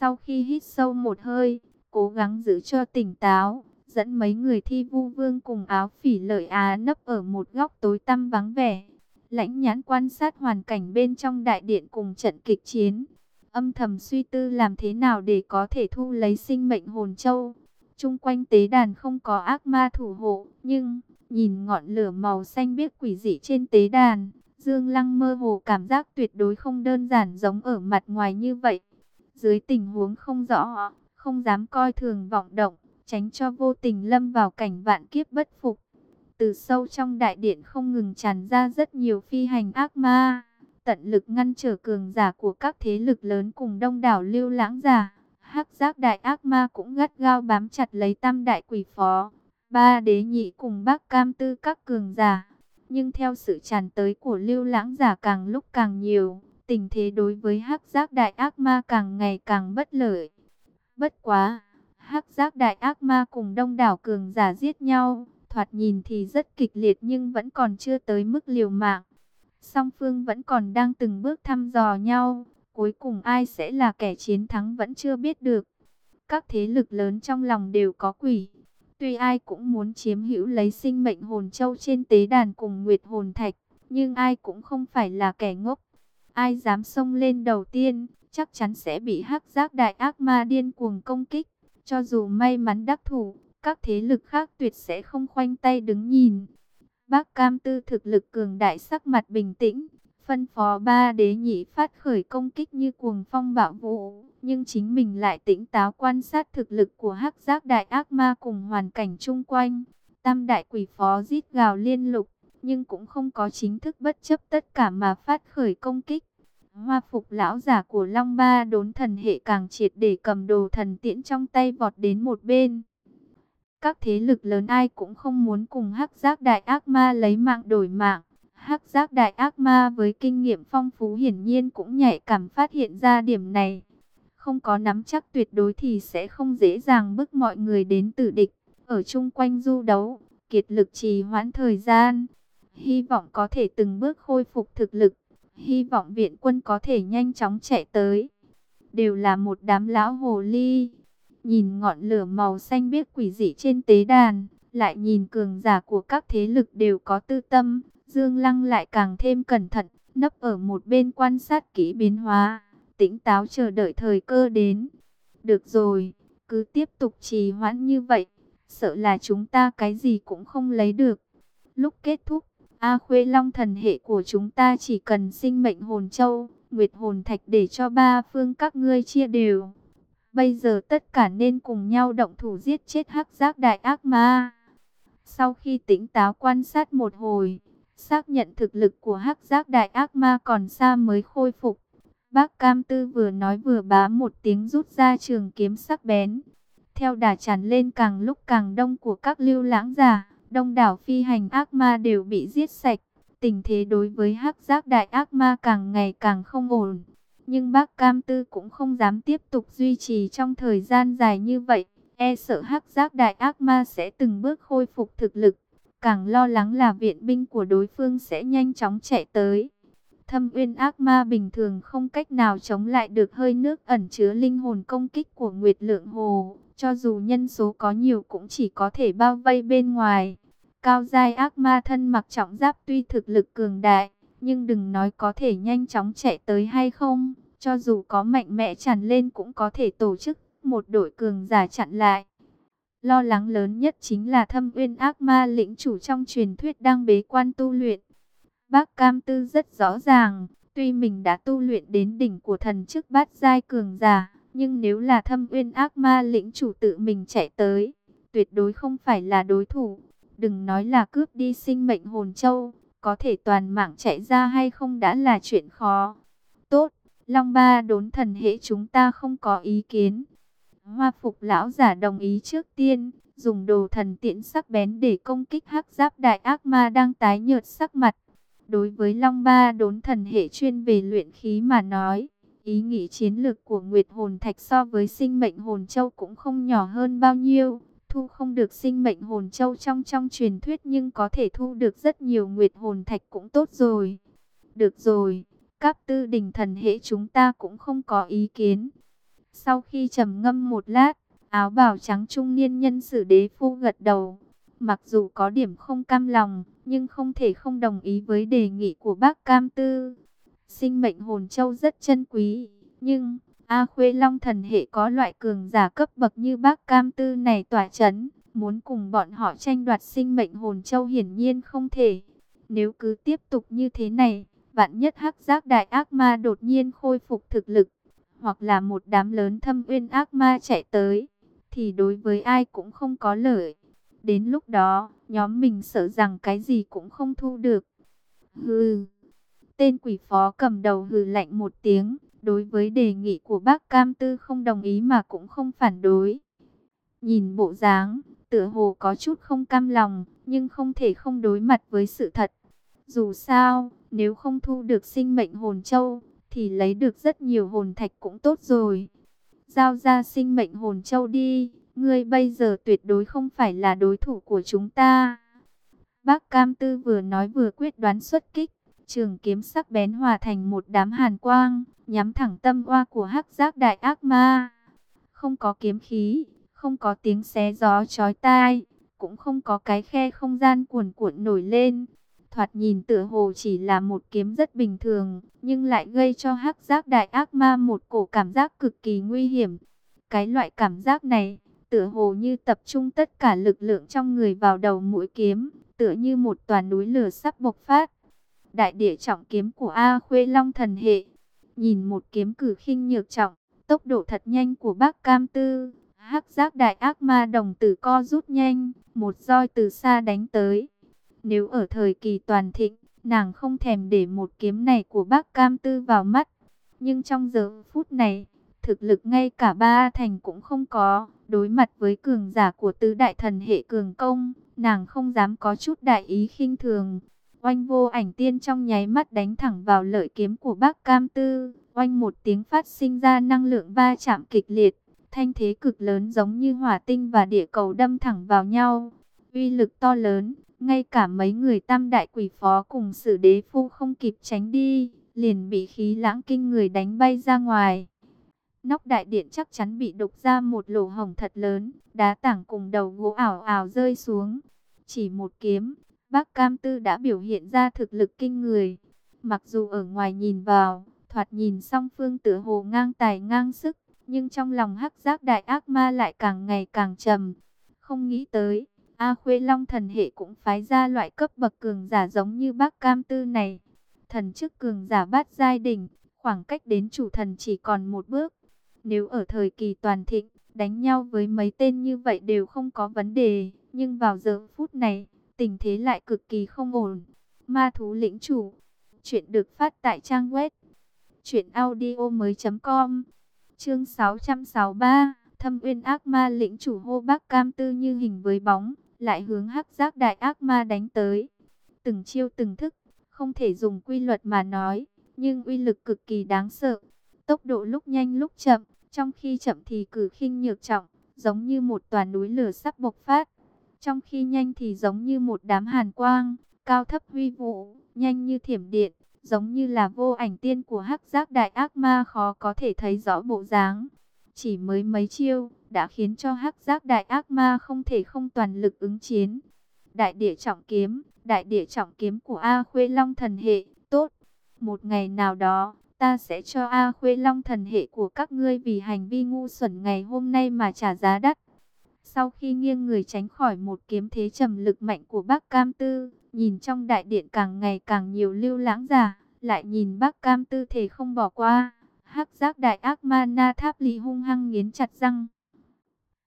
Sau khi hít sâu một hơi, cố gắng giữ cho tỉnh táo, dẫn mấy người thi vu vương cùng áo phỉ lợi á nấp ở một góc tối tăm vắng vẻ. Lãnh nhãn quan sát hoàn cảnh bên trong đại điện cùng trận kịch chiến. Âm thầm suy tư làm thế nào để có thể thu lấy sinh mệnh hồn châu. Trung quanh tế đàn không có ác ma thủ hộ, nhưng nhìn ngọn lửa màu xanh biếc quỷ dị trên tế đàn, Dương Lăng mơ hồ cảm giác tuyệt đối không đơn giản giống ở mặt ngoài như vậy. Dưới tình huống không rõ, không dám coi thường vọng động, tránh cho vô tình lâm vào cảnh vạn kiếp bất phục. Từ sâu trong đại điện không ngừng tràn ra rất nhiều phi hành ác ma, tận lực ngăn trở cường giả của các thế lực lớn cùng đông đảo lưu lãng giả. Hắc giác đại ác ma cũng gắt gao bám chặt lấy tam đại quỷ phó, ba đế nhị cùng bác cam tư các cường giả. Nhưng theo sự tràn tới của lưu lãng giả càng lúc càng nhiều, tình thế đối với hắc giác đại ác ma càng ngày càng bất lợi. Bất quá, hắc giác đại ác ma cùng đông đảo cường giả giết nhau, thoạt nhìn thì rất kịch liệt nhưng vẫn còn chưa tới mức liều mạng. Song phương vẫn còn đang từng bước thăm dò nhau, cuối cùng ai sẽ là kẻ chiến thắng vẫn chưa biết được. Các thế lực lớn trong lòng đều có quỷ. Tuy ai cũng muốn chiếm hữu lấy sinh mệnh hồn châu trên tế đàn cùng nguyệt hồn thạch, nhưng ai cũng không phải là kẻ ngốc. Ai dám xông lên đầu tiên, chắc chắn sẽ bị hắc giác đại ác ma điên cuồng công kích. Cho dù may mắn đắc thủ, các thế lực khác tuyệt sẽ không khoanh tay đứng nhìn. Bác Cam Tư thực lực cường đại sắc mặt bình tĩnh, phân phó ba đế nhị phát khởi công kích như cuồng phong bạo vũ, nhưng chính mình lại tĩnh táo quan sát thực lực của hắc giác đại ác ma cùng hoàn cảnh chung quanh. Tam đại quỷ phó rít gào liên lục, nhưng cũng không có chính thức bất chấp tất cả mà phát khởi công kích. Hoa phục lão giả của Long Ba đốn thần hệ càng triệt để cầm đồ thần tiễn trong tay vọt đến một bên. Các thế lực lớn ai cũng không muốn cùng hắc giác đại ác ma lấy mạng đổi mạng. Hắc giác đại ác ma với kinh nghiệm phong phú hiển nhiên cũng nhạy cảm phát hiện ra điểm này. Không có nắm chắc tuyệt đối thì sẽ không dễ dàng bức mọi người đến tử địch. Ở chung quanh du đấu, kiệt lực trì hoãn thời gian. Hy vọng có thể từng bước khôi phục thực lực. Hy vọng viện quân có thể nhanh chóng chạy tới. Đều là một đám lão hồ ly. Nhìn ngọn lửa màu xanh biếc quỷ dị trên tế đàn. Lại nhìn cường giả của các thế lực đều có tư tâm Dương Lăng lại càng thêm cẩn thận, nấp ở một bên quan sát kỹ biến hóa, tỉnh táo chờ đợi thời cơ đến. Được rồi, cứ tiếp tục trì hoãn như vậy, sợ là chúng ta cái gì cũng không lấy được. Lúc kết thúc, A Khuê Long thần hệ của chúng ta chỉ cần sinh mệnh hồn châu, nguyệt hồn thạch để cho ba phương các ngươi chia đều. Bây giờ tất cả nên cùng nhau động thủ giết chết hắc giác đại ác ma. Sau khi tĩnh táo quan sát một hồi, Xác nhận thực lực của hắc giác đại ác ma còn xa mới khôi phục. Bác Cam Tư vừa nói vừa bá một tiếng rút ra trường kiếm sắc bén. Theo đà tràn lên càng lúc càng đông của các lưu lãng giả, đông đảo phi hành ác ma đều bị giết sạch. Tình thế đối với hắc giác đại ác ma càng ngày càng không ổn. Nhưng bác Cam Tư cũng không dám tiếp tục duy trì trong thời gian dài như vậy. E sợ hắc giác đại ác ma sẽ từng bước khôi phục thực lực. Càng lo lắng là viện binh của đối phương sẽ nhanh chóng chạy tới. Thâm uyên ác ma bình thường không cách nào chống lại được hơi nước ẩn chứa linh hồn công kích của Nguyệt Lượng Hồ. Cho dù nhân số có nhiều cũng chỉ có thể bao vây bên ngoài. Cao giai ác ma thân mặc trọng giáp tuy thực lực cường đại, nhưng đừng nói có thể nhanh chóng chạy tới hay không. Cho dù có mạnh mẽ tràn lên cũng có thể tổ chức một đội cường giả chặn lại. Lo lắng lớn nhất chính là thâm uyên ác ma lĩnh chủ trong truyền thuyết đang bế quan tu luyện. Bác Cam Tư rất rõ ràng, tuy mình đã tu luyện đến đỉnh của thần chức bát giai cường giả, nhưng nếu là thâm uyên ác ma lĩnh chủ tự mình chạy tới, tuyệt đối không phải là đối thủ. Đừng nói là cướp đi sinh mệnh hồn châu, có thể toàn mạng chạy ra hay không đã là chuyện khó. Tốt, Long Ba đốn thần hệ chúng ta không có ý kiến. Hoa phục lão giả đồng ý trước tiên, dùng đồ thần tiễn sắc bén để công kích hắc giáp đại ác ma đang tái nhợt sắc mặt. Đối với Long Ba đốn thần hệ chuyên về luyện khí mà nói, ý nghĩ chiến lược của Nguyệt Hồn Thạch so với sinh mệnh hồn châu cũng không nhỏ hơn bao nhiêu. Thu không được sinh mệnh hồn châu trong trong truyền thuyết nhưng có thể thu được rất nhiều Nguyệt Hồn Thạch cũng tốt rồi. Được rồi, các tư đình thần hệ chúng ta cũng không có ý kiến. Sau khi trầm ngâm một lát, áo bào trắng trung niên nhân sử đế phu gật đầu. Mặc dù có điểm không cam lòng, nhưng không thể không đồng ý với đề nghị của bác Cam Tư. Sinh mệnh hồn châu rất chân quý, nhưng A Khuê Long thần hệ có loại cường giả cấp bậc như bác Cam Tư này tỏa chấn. Muốn cùng bọn họ tranh đoạt sinh mệnh hồn châu hiển nhiên không thể. Nếu cứ tiếp tục như thế này, vạn nhất hắc giác đại ác ma đột nhiên khôi phục thực lực, hoặc là một đám lớn thâm uyên ác ma chạy tới, thì đối với ai cũng không có lợi. Đến lúc đó, nhóm mình sợ rằng cái gì cũng không thu được. Hừ, tên quỷ phó cầm đầu hừ lạnh một tiếng, đối với đề nghị của bác Cam Tư không đồng ý mà cũng không phản đối. Nhìn bộ dáng, tựa hồ có chút không cam lòng, nhưng không thể không đối mặt với sự thật. Dù sao, nếu không thu được sinh mệnh hồn châu, thì lấy được rất nhiều hồn thạch cũng tốt rồi. Giao ra sinh mệnh hồn châu đi, ngươi bây giờ tuyệt đối không phải là đối thủ của chúng ta. Bác Cam Tư vừa nói vừa quyết đoán xuất kích, trường kiếm sắc bén hòa thành một đám hàn quang, nhắm thẳng tâm oa của hắc giác đại ác ma. Không có kiếm khí, không có tiếng xé gió chói tai, cũng không có cái khe không gian cuồn cuộn nổi lên. Thoạt nhìn tựa hồ chỉ là một kiếm rất bình thường, nhưng lại gây cho hắc giác đại ác ma một cổ cảm giác cực kỳ nguy hiểm. Cái loại cảm giác này, tựa hồ như tập trung tất cả lực lượng trong người vào đầu mũi kiếm, tựa như một tòa núi lửa sắp bộc phát. Đại địa trọng kiếm của A Khuê Long thần hệ, nhìn một kiếm cử khinh nhược trọng, tốc độ thật nhanh của bác Cam Tư, hắc giác đại ác ma đồng tử co rút nhanh, một roi từ xa đánh tới. Nếu ở thời kỳ toàn thịnh, nàng không thèm để một kiếm này của bác Cam Tư vào mắt. Nhưng trong giờ phút này, thực lực ngay cả ba thành cũng không có. Đối mặt với cường giả của tứ đại thần hệ cường công, nàng không dám có chút đại ý khinh thường. Oanh vô ảnh tiên trong nháy mắt đánh thẳng vào lợi kiếm của bác Cam Tư. Oanh một tiếng phát sinh ra năng lượng va chạm kịch liệt. Thanh thế cực lớn giống như hỏa tinh và địa cầu đâm thẳng vào nhau. Uy lực to lớn, ngay cả mấy người tam đại quỷ phó cùng sử đế phu không kịp tránh đi, liền bị khí lãng kinh người đánh bay ra ngoài. Nóc đại điện chắc chắn bị đục ra một lỗ hổng thật lớn, đá tảng cùng đầu gỗ ảo ảo rơi xuống. Chỉ một kiếm, bác Cam Tư đã biểu hiện ra thực lực kinh người. Mặc dù ở ngoài nhìn vào, thoạt nhìn song phương tử hồ ngang tài ngang sức, nhưng trong lòng hắc giác đại ác ma lại càng ngày càng trầm. Không nghĩ tới, A Khuê Long thần hệ cũng phái ra loại cấp bậc cường giả giống như bác Cam Tư này. Thần chức cường giả bát giai đỉnh, khoảng cách đến chủ thần chỉ còn một bước. Nếu ở thời kỳ toàn thịnh, đánh nhau với mấy tên như vậy đều không có vấn đề. Nhưng vào giờ phút này, tình thế lại cực kỳ không ổn. Ma thú lĩnh chủ. Chuyện được phát tại trang web. Chuyện audio mới.com Chương 663 Thâm uyên ác ma lĩnh chủ hô bác cam tư như hình với bóng lại hướng hắc giác đại ác ma đánh tới. Từng chiêu từng thức, không thể dùng quy luật mà nói, nhưng uy lực cực kỳ đáng sợ. Tốc độ lúc nhanh lúc chậm, trong khi chậm thì cử khinh nhược trọng, giống như một tòa núi lửa sắp bộc phát. Trong khi nhanh thì giống như một đám hàn quang, cao thấp huy vũ, nhanh như thiểm điện, giống như là vô ảnh tiên của hắc giác đại ác ma khó có thể thấy rõ bộ dáng. Chỉ mới mấy chiêu, đã khiến cho hắc giác đại ác ma không thể không toàn lực ứng chiến. Đại địa trọng kiếm, đại địa trọng kiếm của A Khuê Long thần hệ, tốt. Một ngày nào đó, ta sẽ cho A Khuê Long thần hệ của các ngươi vì hành vi ngu xuẩn ngày hôm nay mà trả giá đắt. Sau khi nghiêng người tránh khỏi một kiếm thế trầm lực mạnh của bác Cam Tư, nhìn trong đại điện càng ngày càng nhiều lưu lãng giả, lại nhìn bác Cam Tư thể không bỏ qua. Hắc giác đại ác ma na tháp ly hung hăng nghiến chặt răng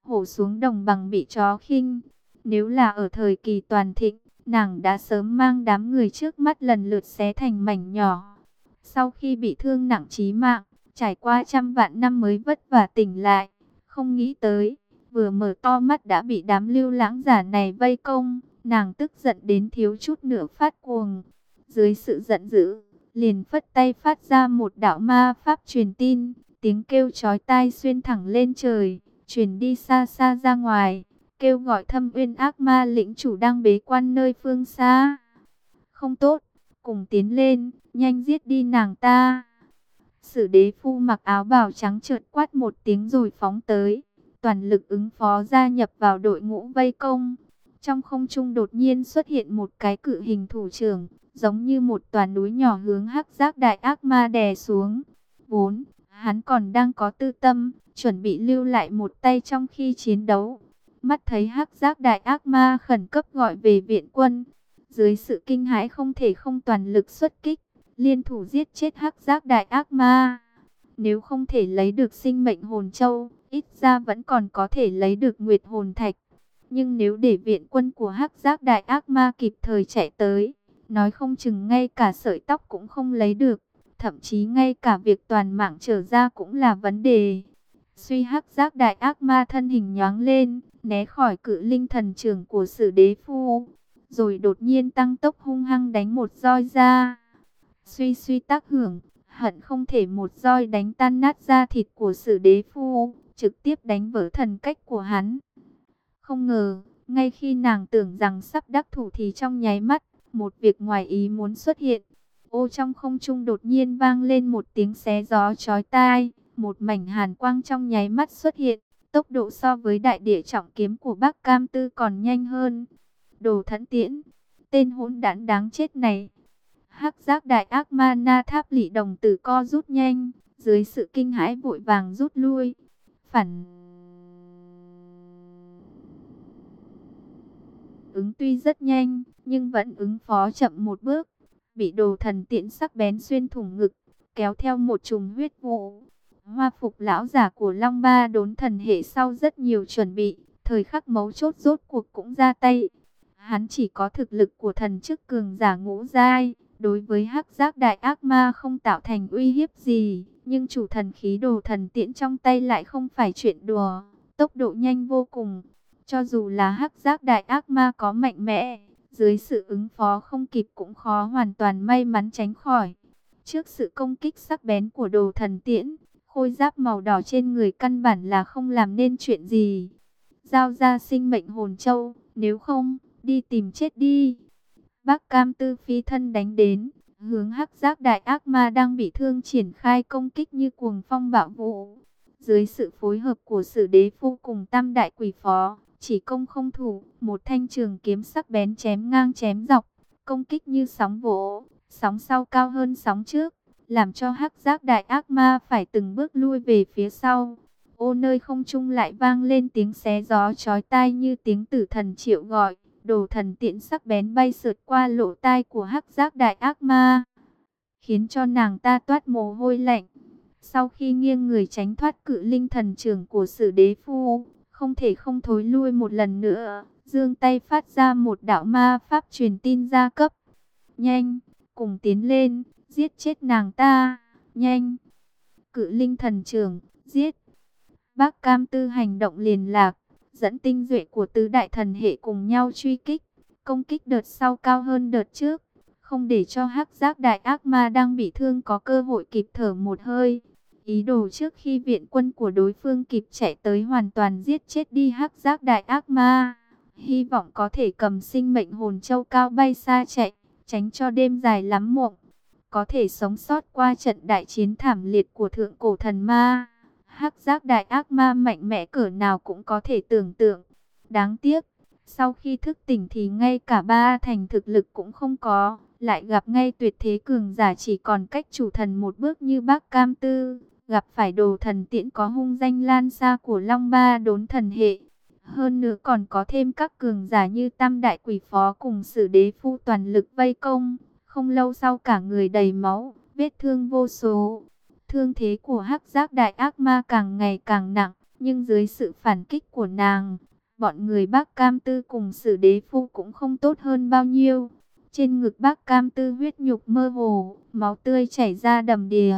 hổ xuống đồng bằng bị chó khinh. Nếu là ở thời kỳ toàn thịnh, nàng đã sớm mang đám người trước mắt lần lượt xé thành mảnh nhỏ. Sau khi bị thương nặng chí mạng, trải qua trăm vạn năm mới vất vả tỉnh lại, không nghĩ tới, vừa mở to mắt đã bị đám lưu lãng giả này vây công, nàng tức giận đến thiếu chút nữa phát cuồng. Dưới sự giận dữ, liền phất tay phát ra một đạo ma pháp truyền tin, tiếng kêu chói tai xuyên thẳng lên trời truyền đi xa xa ra ngoài, kêu gọi thâm uyên ác ma lĩnh chủ đang bế quan nơi phương xa. Không tốt, cùng tiến lên, nhanh giết đi nàng ta. Sử đế phu mặc áo bào trắng trượt quát một tiếng rồi phóng tới. Toàn lực ứng phó gia nhập vào đội ngũ vây công. Trong không trung đột nhiên xuất hiện một cái cự hình thủ trưởng, giống như một toàn núi nhỏ hướng hắc giác đại ác ma đè xuống. 4. hắn còn đang có tư tâm, chuẩn bị lưu lại một tay trong khi chiến đấu. Mắt thấy hắc giác đại ác ma khẩn cấp gọi về viện quân. Dưới sự kinh hãi không thể không toàn lực xuất kích, liên thủ giết chết hắc giác đại ác ma. Nếu không thể lấy được sinh mệnh hồn châu, ít ra vẫn còn có thể lấy được nguyệt hồn thạch. Nhưng nếu để viện quân của hắc giác đại ác ma kịp thời chạy tới, nói không chừng ngay cả sợi tóc cũng không lấy được. Thậm chí ngay cả việc toàn mạng trở ra cũng là vấn đề. Suy hắc giác đại ác ma thân hình nhoáng lên, né khỏi cự linh thần trường của sử đế phu. Rồi đột nhiên tăng tốc hung hăng đánh một roi ra. Suy suy tác hưởng, hận không thể một roi đánh tan nát da thịt của sử đế phu, trực tiếp đánh vỡ thần cách của hắn. Không ngờ, ngay khi nàng tưởng rằng sắp đắc thủ thì trong nháy mắt, một việc ngoài ý muốn xuất hiện. Ô trong không trung đột nhiên vang lên một tiếng xé gió chói tai, một mảnh hàn quang trong nháy mắt xuất hiện, tốc độ so với đại địa trọng kiếm của Bắc Cam Tư còn nhanh hơn. Đồ thẫn tiễn, tên hỗn đản đáng chết này. Hắc giác đại ác ma na tháp lị đồng tử co rút nhanh, dưới sự kinh hãi vội vàng rút lui. Phản ứng tuy rất nhanh, nhưng vẫn ứng phó chậm một bước, bị đồ thần tiễn sắc bén xuyên thủng ngực, kéo theo một chùm huyết vụ. Hoa phục lão giả của Long Ba đốn thần hệ sau rất nhiều chuẩn bị, thời khắc mấu chốt rốt cuộc cũng ra tay. Hắn chỉ có thực lực của thần chức cường giả ngũ giai, đối với hắc giác đại ác ma không tạo thành uy hiếp gì, nhưng chủ thần khí đồ thần tiễn trong tay lại không phải chuyện đùa, tốc độ nhanh vô cùng. Cho dù là hắc giác đại ác ma có mạnh mẽ, dưới sự ứng phó không kịp cũng khó hoàn toàn may mắn tránh khỏi. Trước sự công kích sắc bén của đồ thần tiễn, khôi giáp màu đỏ trên người căn bản là không làm nên chuyện gì. Giao ra sinh mệnh hồn châu, nếu không, đi tìm chết đi. Bác Cam Tư phi thân đánh đến, hướng hắc giác đại ác ma đang bị thương triển khai công kích như cuồng phong bạo vũ. Dưới sự phối hợp của sử đế phu cùng tam đại quỷ phó, chỉ công không thủ, một thanh trường kiếm sắc bén chém ngang chém dọc, công kích như sóng vỗ, sóng sau cao hơn sóng trước, làm cho hắc giác đại ác ma phải từng bước lui về phía sau. Ô nơi không trung lại vang lên tiếng xé gió chói tai như tiếng tử thần triệu gọi, đồ thần tiện sắc bén bay sượt qua lỗ tai của hắc giác đại ác ma, khiến cho nàng ta toát mồ hôi lạnh. Sau khi nghiêng người tránh thoát cự linh thần trưởng của sử đế phu, không thể không thối lui một lần nữa. Dương tay phát ra một đạo ma pháp truyền tin ra cấp. Nhanh, cùng tiến lên, giết chết nàng ta, nhanh. Cự linh thần trưởng, giết. Bác Cam Tư hành động liền lạc, dẫn tinh duệ của tứ đại thần hệ cùng nhau truy kích. Công kích đợt sau cao hơn đợt trước, không để cho hắc giác đại ác ma đang bị thương có cơ hội kịp thở một hơi. Ý đồ trước khi viện quân của đối phương kịp chạy tới hoàn toàn giết chết đi hắc giác đại ác ma. Hy vọng có thể cầm sinh mệnh hồn châu cao bay xa chạy, tránh cho đêm dài lắm mộng. Có thể sống sót qua trận đại chiến thảm liệt của thượng cổ thần ma. Hắc giác đại ác ma mạnh mẽ cỡ nào cũng có thể tưởng tượng. Đáng tiếc, sau khi thức tỉnh thì ngay cả ba thành thực lực cũng không có. Lại gặp ngay tuyệt thế cường giả chỉ còn cách chủ thần một bước như bác Cam Tư gặp phải đồ thần tiễn có hung danh lan xa của Long Ba đốn thần hệ. Hơn nữa còn có thêm các cường giả như Tam Đại Quỷ Phó cùng sử đế phu toàn lực vây công. Không lâu sau cả người đầy máu, vết thương vô số. Thương thế của hắc giác đại ác ma càng ngày càng nặng, nhưng dưới sự phản kích của nàng, bọn người bác cam tư cùng sử đế phu cũng không tốt hơn bao nhiêu. Trên ngực bác cam tư huyết nhục mơ hồ, máu tươi chảy ra đầm đìa.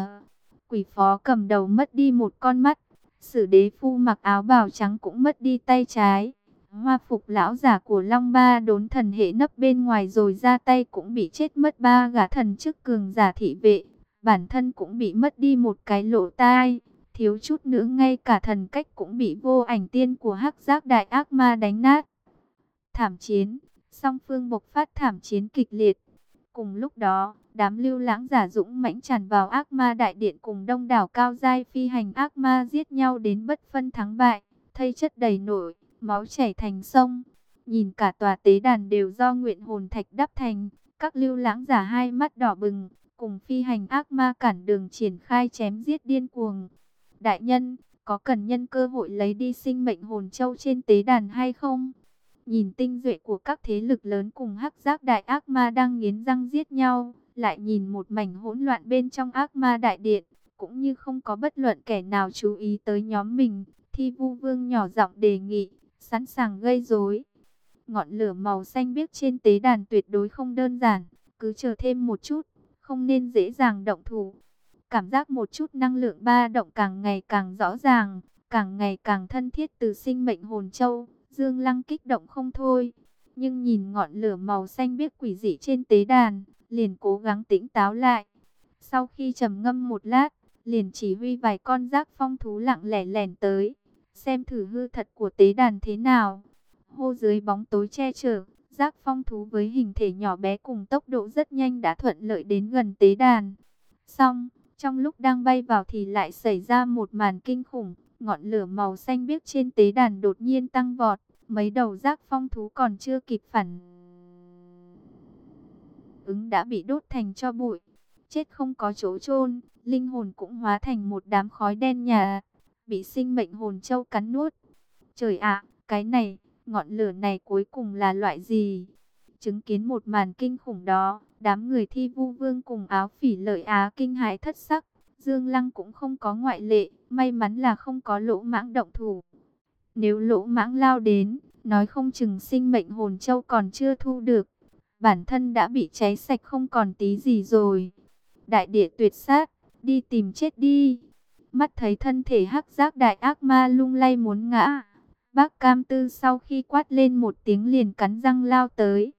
Quỷ phó cầm đầu mất đi một con mắt. Sử đế phu mặc áo bào trắng cũng mất đi tay trái. Hoa phục lão giả của Long Ba đốn thần hệ nấp bên ngoài rồi ra tay cũng bị chết mất ba gã thần chức cường giả thị vệ. Bản thân cũng bị mất đi một cái lỗ tai. Thiếu chút nữa ngay cả thần cách cũng bị vô ảnh tiên của hắc giác đại ác ma đánh nát. Thảm chiến, song phương bộc phát thảm chiến kịch liệt. Cùng lúc đó, Đám lưu lãng giả dũng mãnh tràn vào ác ma đại điện cùng đông đảo cao giai phi hành ác ma giết nhau đến bất phân thắng bại, thây chất đầy nổi, máu chảy thành sông. Nhìn cả tòa tế đàn đều do nguyện hồn thạch đắp thành, các lưu lãng giả hai mắt đỏ bừng, cùng phi hành ác ma cản đường triển khai chém giết điên cuồng. Đại nhân, có cần nhân cơ hội lấy đi sinh mệnh hồn châu trên tế đàn hay không? Nhìn tinh duệ của các thế lực lớn cùng hắc giác đại ác ma đang nghiến răng giết nhau, lại nhìn một mảnh hỗn loạn bên trong ác ma đại điện, cũng như không có bất luận kẻ nào chú ý tới nhóm mình, thi vu vương nhỏ giọng đề nghị, sẵn sàng gây rối. Ngọn lửa màu xanh biếc trên tế đàn tuyệt đối không đơn giản, cứ chờ thêm một chút, không nên dễ dàng động thủ. Cảm giác một chút năng lượng ba động càng ngày càng rõ ràng, càng ngày càng thân thiết từ sinh mệnh hồn châu, Dương Lăng kích động không thôi. Nhưng nhìn ngọn lửa màu xanh biếc quỷ dị trên tế đàn, liền cố gắng tĩnh táo lại. Sau khi trầm ngâm một lát, liền chỉ huy vài con giác phong thú lặng lẻ lẻn tới, xem thử hư thật của tế đàn thế nào. Hô dưới bóng tối che chở, giác phong thú với hình thể nhỏ bé cùng tốc độ rất nhanh đã thuận lợi đến gần tế đàn. Xong, trong lúc đang bay vào thì lại xảy ra một màn kinh khủng, ngọn lửa màu xanh biếc trên tế đàn đột nhiên tăng vọt, mấy đầu giác phong thú còn chưa kịp phản ứng đã bị đốt thành cho bụi. Chết không có chỗ chôn, linh hồn cũng hóa thành một đám khói đen nhà, bị sinh mệnh hồn châu cắn nuốt. Trời ạ, cái này, ngọn lửa này cuối cùng là loại gì? Chứng kiến một màn kinh khủng đó, đám người thi vu vương cùng áo phỉ lợi á kinh hãi thất sắc. Dương Lăng cũng không có ngoại lệ, may mắn là không có lỗ mãng động thủ. Nếu lỗ mãng lao đến, nói không chừng sinh mệnh hồn châu còn chưa thu được, bản thân đã bị cháy sạch không còn tí gì rồi. Đại địa tuyệt sát, đi tìm chết đi. Mắt thấy thân thể hắc giác đại ác ma lung lay muốn ngã. Bác cam tư sau khi quát lên một tiếng liền cắn răng lao tới.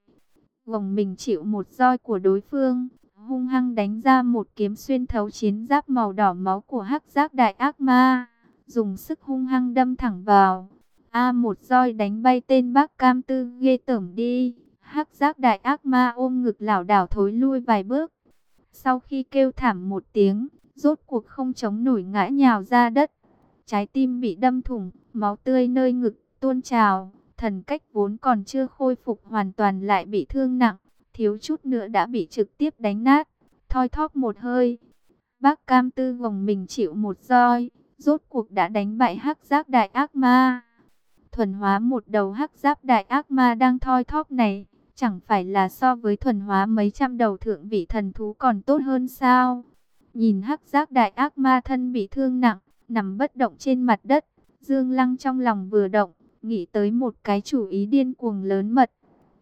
Gồng mình chịu một roi của đối phương, hung hăng đánh ra một kiếm xuyên thấu chiến giáp màu đỏ máu của hắc giác đại ác ma. Dùng sức hung hăng đâm thẳng vào. A một roi đánh bay tên bác cam tư ghê tởm đi. Hắc giác đại ác ma ôm ngực lảo đảo thối lui vài bước. Sau khi kêu thảm một tiếng, rốt cuộc không chống nổi ngã nhào ra đất. Trái tim bị đâm thủng, máu tươi nơi ngực tuôn trào. Thần cách vốn còn chưa khôi phục hoàn toàn lại bị thương nặng. Thiếu chút nữa đã bị trực tiếp đánh nát. Thoi thóp một hơi. Bác cam tư gồng mình chịu một roi. Rốt cuộc đã đánh bại hắc giác đại ác ma. Thuần hóa một đầu hắc giáp đại ác ma đang thoi thóp này Chẳng phải là so với thuần hóa mấy trăm đầu thượng vị thần thú còn tốt hơn sao? Nhìn hắc giác đại ác ma thân bị thương nặng, nằm bất động trên mặt đất. Dương Lăng trong lòng vừa động, nghĩ tới một cái chủ ý điên cuồng lớn mật.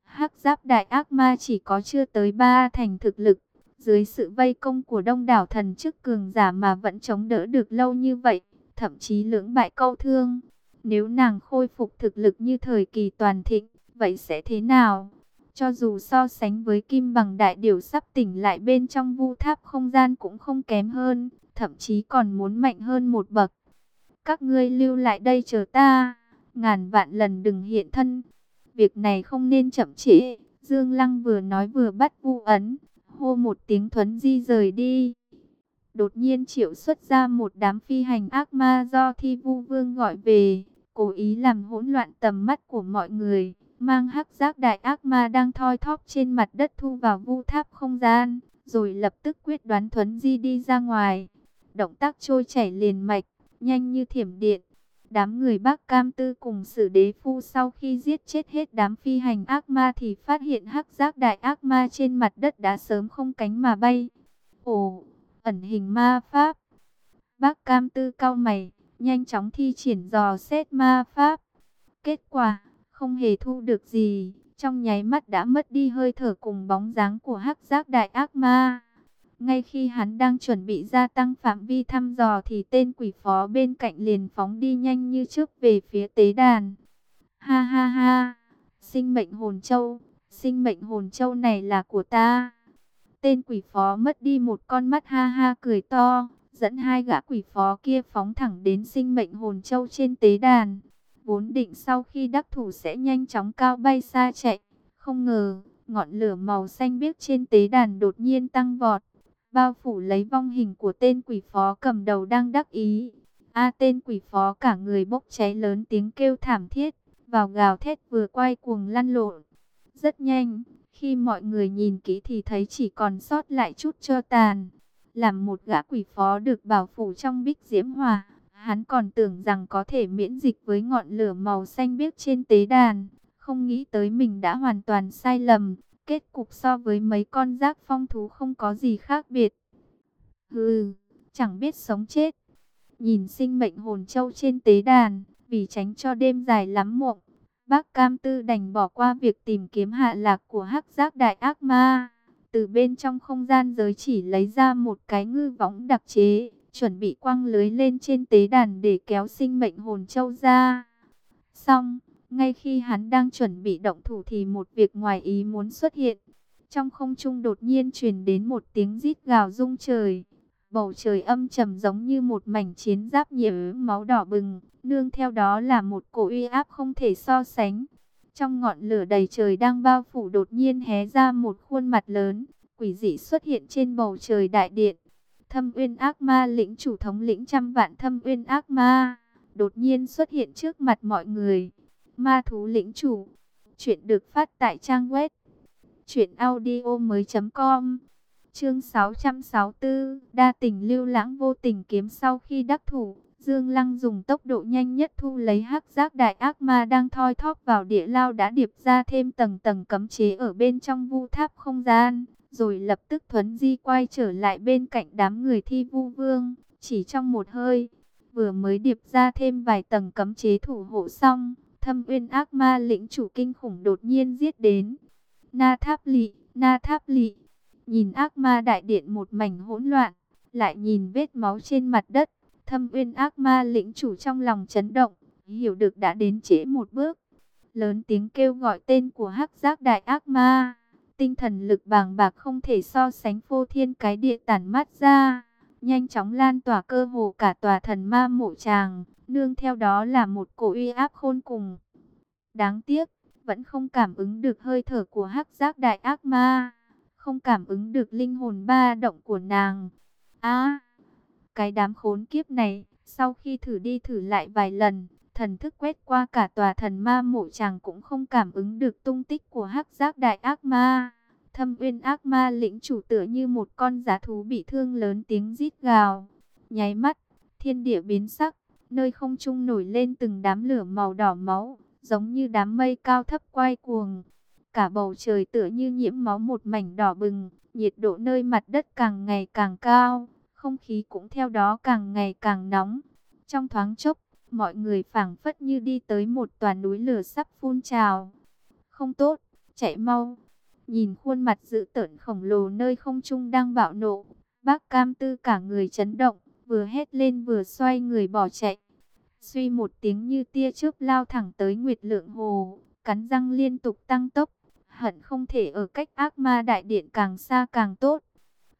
Hắc giáp đại ác ma chỉ có chưa tới ba thành thực lực. Dưới sự vây công của đông đảo thần chức cường giả mà vẫn chống đỡ được lâu như vậy, thậm chí lưỡng bại câu thương. Nếu nàng khôi phục thực lực như thời kỳ toàn thịnh, vậy sẽ thế nào? Cho dù so sánh với kim bằng đại điểu sắp tỉnh lại bên trong vu tháp không gian cũng không kém hơn, thậm chí còn muốn mạnh hơn một bậc. Các ngươi lưu lại đây chờ ta, ngàn vạn lần đừng hiện thân. Việc này không nên chậm trễ. Dương Lăng vừa nói vừa bắt vu ấn, hô một tiếng thuấn di rời đi. Đột nhiên triệu xuất ra một đám phi hành ác ma do thi vu vương gọi về, cố ý làm hỗn loạn tầm mắt của mọi người mang hắc giác đại ác ma đang thoi thóp trên mặt đất thu vào vu tháp không gian, rồi lập tức quyết đoán thuấn di đi ra ngoài. Động tác trôi chảy liền mạch, nhanh như thiểm điện. Đám người bác cam tư cùng sử đế phu sau khi giết chết hết đám phi hành ác ma thì phát hiện hắc giác đại ác ma trên mặt đất đã sớm không cánh mà bay. Ồ, ẩn hình ma pháp. Bác cam tư cao mày, nhanh chóng thi triển dò xét ma pháp. Kết quả không hề thu được gì, trong nháy mắt đã mất đi hơi thở cùng bóng dáng của hắc giác đại ác ma. Ngay khi hắn đang chuẩn bị gia tăng phạm vi thăm dò thì tên quỷ phó bên cạnh liền phóng đi nhanh như trước về phía tế đàn. Ha ha ha, sinh mệnh hồn châu, sinh mệnh hồn châu này là của ta. Tên quỷ phó mất đi một con mắt ha ha cười to, dẫn hai gã quỷ phó kia phóng thẳng đến sinh mệnh hồn châu trên tế đàn. Vốn định sau khi đắc thủ sẽ nhanh chóng cao bay xa chạy. Không ngờ, ngọn lửa màu xanh biếc trên tế đàn đột nhiên tăng vọt, bao phủ lấy vong hình của tên quỷ phó cầm đầu đang đắc ý. A tên quỷ phó cả người bốc cháy lớn tiếng kêu thảm thiết, vào gào thét vừa quay cuồng lăn lộn. Rất nhanh, khi mọi người nhìn kỹ thì thấy chỉ còn sót lại chút cho tàn. Làm một gã quỷ phó được bảo phủ trong bích diễm hòa, hắn còn tưởng rằng có thể miễn dịch với ngọn lửa màu xanh biếc trên tế đàn. Không nghĩ tới mình đã hoàn toàn sai lầm, kết cục so với mấy con rác phong thú không có gì khác biệt. Hừ, chẳng biết sống chết. Nhìn sinh mệnh hồn châu trên tế đàn, vì tránh cho đêm dài lắm mộng, bác Cam Tư đành bỏ qua việc tìm kiếm hạ lạc của hắc giác đại ác ma. Từ bên trong không gian giới chỉ lấy ra một cái ngư võng đặc chế, chuẩn bị quăng lưới lên trên tế đàn để kéo sinh mệnh hồn châu ra. Xong, ngay khi hắn đang chuẩn bị động thủ thì một việc ngoài ý muốn xuất hiện. Trong không trung đột nhiên truyền đến một tiếng rít gào rung trời. Bầu trời âm trầm giống như một mảnh chiến giáp nhiễm máu đỏ bừng, nương theo đó là một cổ uy áp không thể so sánh. Trong ngọn lửa đầy trời đang bao phủ đột nhiên hé ra một khuôn mặt lớn, quỷ dị xuất hiện trên bầu trời đại điện. Thâm uyên ác ma lĩnh chủ thống lĩnh trăm vạn thâm uyên ác ma, đột nhiên xuất hiện trước mặt mọi người. Ma thú lĩnh chủ, chuyện được phát tại trang web chuyện mới.com Chương 664, đa tình lưu lãng vô tình kiếm sau khi đắc thủ, Dương Lăng dùng tốc độ nhanh nhất thu lấy hắc giác đại ác ma đang thoi thóp vào địa lao đã điệp ra thêm tầng tầng cấm chế ở bên trong vu tháp không gian, rồi lập tức thuấn di quay trở lại bên cạnh đám người thi vu vương, chỉ trong một hơi, vừa mới điệp ra thêm vài tầng cấm chế thủ hộ xong, thâm uyên ác ma lĩnh chủ kinh khủng đột nhiên giết đến. Na tháp lị, na tháp lị, Nhìn ác ma đại điện một mảnh hỗn loạn, lại nhìn vết máu trên mặt đất, thâm uyên ác ma lĩnh chủ trong lòng chấn động, hiểu được đã đến trễ một bước. Lớn tiếng kêu gọi tên của hắc giác đại ác ma, tinh thần lực bàng bạc không thể so sánh phô thiên cái địa tản mát ra, nhanh chóng lan tỏa cơ hồ cả tòa thần ma mộ tràng, nương theo đó là một cổ uy áp khôn cùng. Đáng tiếc, vẫn không cảm ứng được hơi thở của hắc giác đại ác ma không cảm ứng được linh hồn ba động của nàng. À, cái đám khốn kiếp này, sau khi thử đi thử lại vài lần, thần thức quét qua cả tòa thần ma mộ chàng cũng không cảm ứng được tung tích của hắc giác đại ác ma. Thâm uyên ác ma lĩnh chủ tựa như một con giá thú bị thương lớn tiếng rít gào. Nháy mắt, thiên địa biến sắc, nơi không trung nổi lên từng đám lửa màu đỏ máu, giống như đám mây cao thấp quay cuồng. Cả bầu trời tựa như nhiễm máu một mảnh đỏ bừng, nhiệt độ nơi mặt đất càng ngày càng cao, không khí cũng theo đó càng ngày càng nóng. Trong thoáng chốc, mọi người phảng phất như đi tới một tòa núi lửa sắp phun trào. Không tốt, chạy mau. Nhìn khuôn mặt dữ tợn khổng lồ nơi không trung đang bạo nộ, bác cam tư cả người chấn động, vừa hét lên vừa xoay người bỏ chạy. Suy một tiếng như tia chớp lao thẳng tới Nguyệt Lượng Hồ, cắn răng liên tục tăng tốc, hận không thể ở cách ác ma đại điện càng xa càng tốt.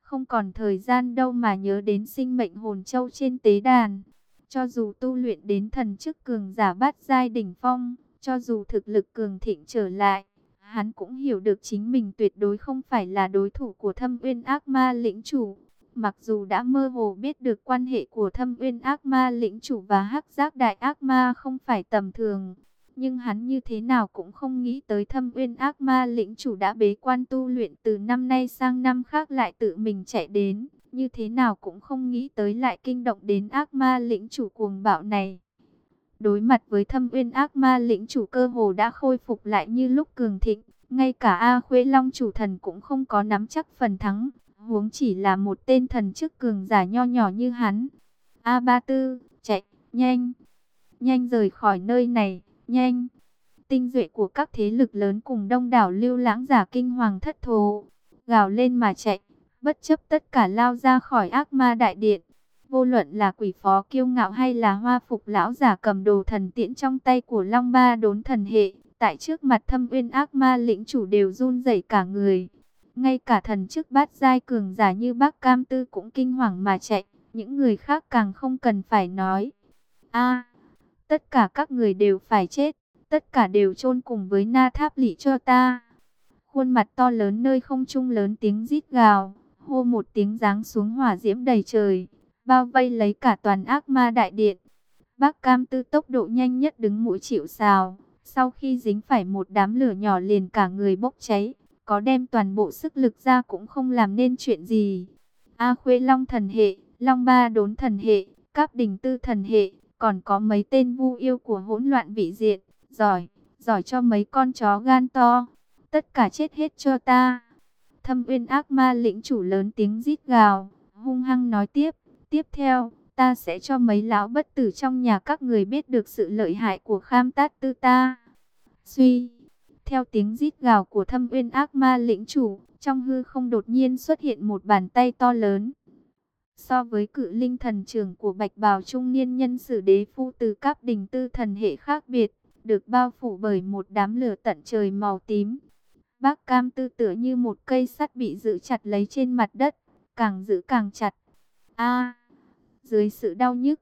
Không còn thời gian đâu mà nhớ đến sinh mệnh hồn châu trên tế đàn. Cho dù tu luyện đến thần chức cường giả bát giai đỉnh phong, cho dù thực lực cường thịnh trở lại, hắn cũng hiểu được chính mình tuyệt đối không phải là đối thủ của thâm uyên ác ma lĩnh chủ. Mặc dù đã mơ hồ biết được quan hệ của thâm uyên ác ma lĩnh chủ và hắc giác đại ác ma không phải tầm thường, nhưng hắn như thế nào cũng không nghĩ tới thâm uyên ác ma lĩnh chủ đã bế quan tu luyện từ năm nay sang năm khác lại tự mình chạy đến. Như thế nào cũng không nghĩ tới lại kinh động đến ác ma lĩnh chủ cuồng bạo này. Đối mặt với thâm uyên ác ma lĩnh chủ cơ hồ đã khôi phục lại như lúc cường thịnh. Ngay cả A Khuế Long chủ thần cũng không có nắm chắc phần thắng. Huống chỉ là một tên thần chức cường giả nho nhỏ như hắn. A Ba Tư, chạy, nhanh, nhanh rời khỏi nơi này nhanh. Tinh duệ của các thế lực lớn cùng đông đảo lưu lãng giả kinh hoàng thất thố, gào lên mà chạy, bất chấp tất cả lao ra khỏi ác ma đại điện. Vô luận là quỷ phó kiêu ngạo hay là hoa phục lão giả cầm đồ thần tiễn trong tay của Long Ba đốn thần hệ, tại trước mặt thâm uyên ác ma lĩnh chủ đều run rẩy cả người. Ngay cả thần chức bát giai cường giả như bác Cam Tư cũng kinh hoàng mà chạy, những người khác càng không cần phải nói. A Tất cả các người đều phải chết. Tất cả đều chôn cùng với na tháp lị cho ta. Khuôn mặt to lớn nơi không trung lớn tiếng rít gào, hô một tiếng giáng xuống hỏa diễm đầy trời, bao vây lấy cả toàn ác ma đại điện. Bác cam tư tốc độ nhanh nhất đứng mũi chịu sào, sau khi dính phải một đám lửa nhỏ liền cả người bốc cháy, có đem toàn bộ sức lực ra cũng không làm nên chuyện gì. A Khuê Long thần hệ, Long Ba đốn thần hệ, Cáp Đình Tư thần hệ, còn có mấy tên vu yêu của hỗn loạn vị diện, giỏi, giỏi cho mấy con chó gan to, tất cả chết hết cho ta. Thâm uyên ác ma lĩnh chủ lớn tiếng rít gào, hung hăng nói tiếp, tiếp theo, ta sẽ cho mấy lão bất tử trong nhà các người biết được sự lợi hại của kham tát tư ta. Suy, theo tiếng rít gào của thâm uyên ác ma lĩnh chủ, trong hư không đột nhiên xuất hiện một bàn tay to lớn. So với cự linh thần trưởng của bạch bào trung niên nhân sử đế phu từ các đình tư thần hệ khác biệt, được bao phủ bởi một đám lửa tận trời màu tím. Bác cam tư tựa như một cây sắt bị giữ chặt lấy trên mặt đất, càng giữ càng chặt. A, dưới sự đau nhức,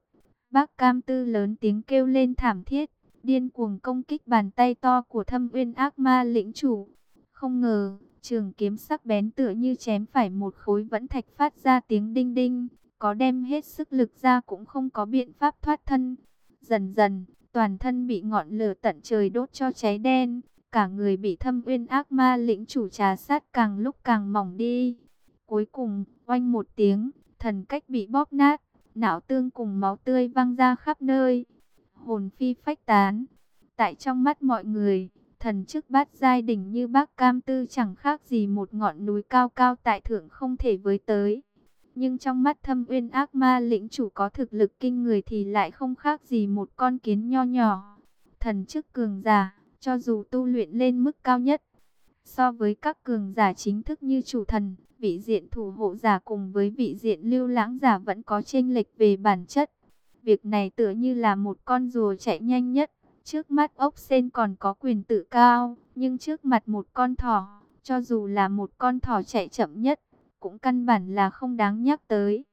bác cam tư lớn tiếng kêu lên thảm thiết, điên cuồng công kích bàn tay to của thâm uyên ác ma lĩnh chủ. Không ngờ, trường kiếm sắc bén tựa như chém phải một khối vẫn thạch phát ra tiếng đinh đinh, có đem hết sức lực ra cũng không có biện pháp thoát thân. Dần dần, toàn thân bị ngọn lửa tận trời đốt cho cháy đen, cả người bị thâm uyên ác ma lĩnh chủ trà sát càng lúc càng mỏng đi. Cuối cùng, oanh một tiếng, thần cách bị bóp nát, não tương cùng máu tươi văng ra khắp nơi. Hồn phi phách tán. Tại trong mắt mọi người, thần chức bát giai đỉnh như bác cam tư chẳng khác gì một ngọn núi cao cao tại thượng không thể với tới. Nhưng trong mắt thâm uyên ác ma lĩnh chủ có thực lực kinh người thì lại không khác gì một con kiến nho nhỏ. Thần chức cường giả, cho dù tu luyện lên mức cao nhất, so với các cường giả chính thức như chủ thần, vị diện thủ hộ giả cùng với vị diện lưu lãng giả vẫn có chênh lệch về bản chất. Việc này tựa như là một con rùa chạy nhanh nhất, trước mắt ốc sen còn có quyền tự cao, nhưng trước mặt một con thỏ, cho dù là một con thỏ chạy chậm nhất, cũng căn bản là không đáng nhắc tới.